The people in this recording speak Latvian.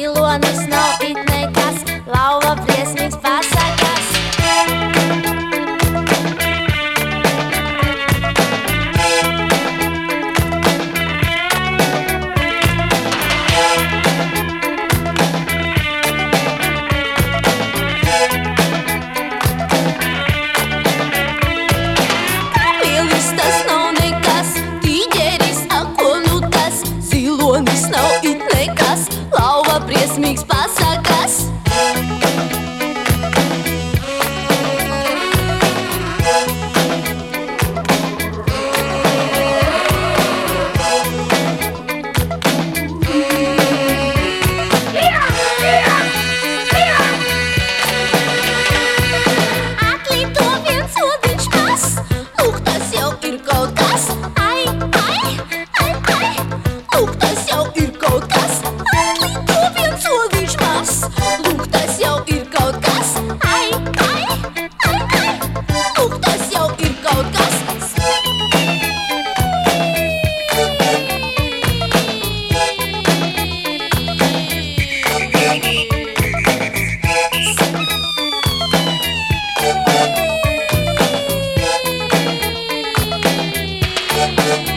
Zilonis nav it nekas, lauva briesmīgs pasakas. Nu Zilonis nav mix passar. Thank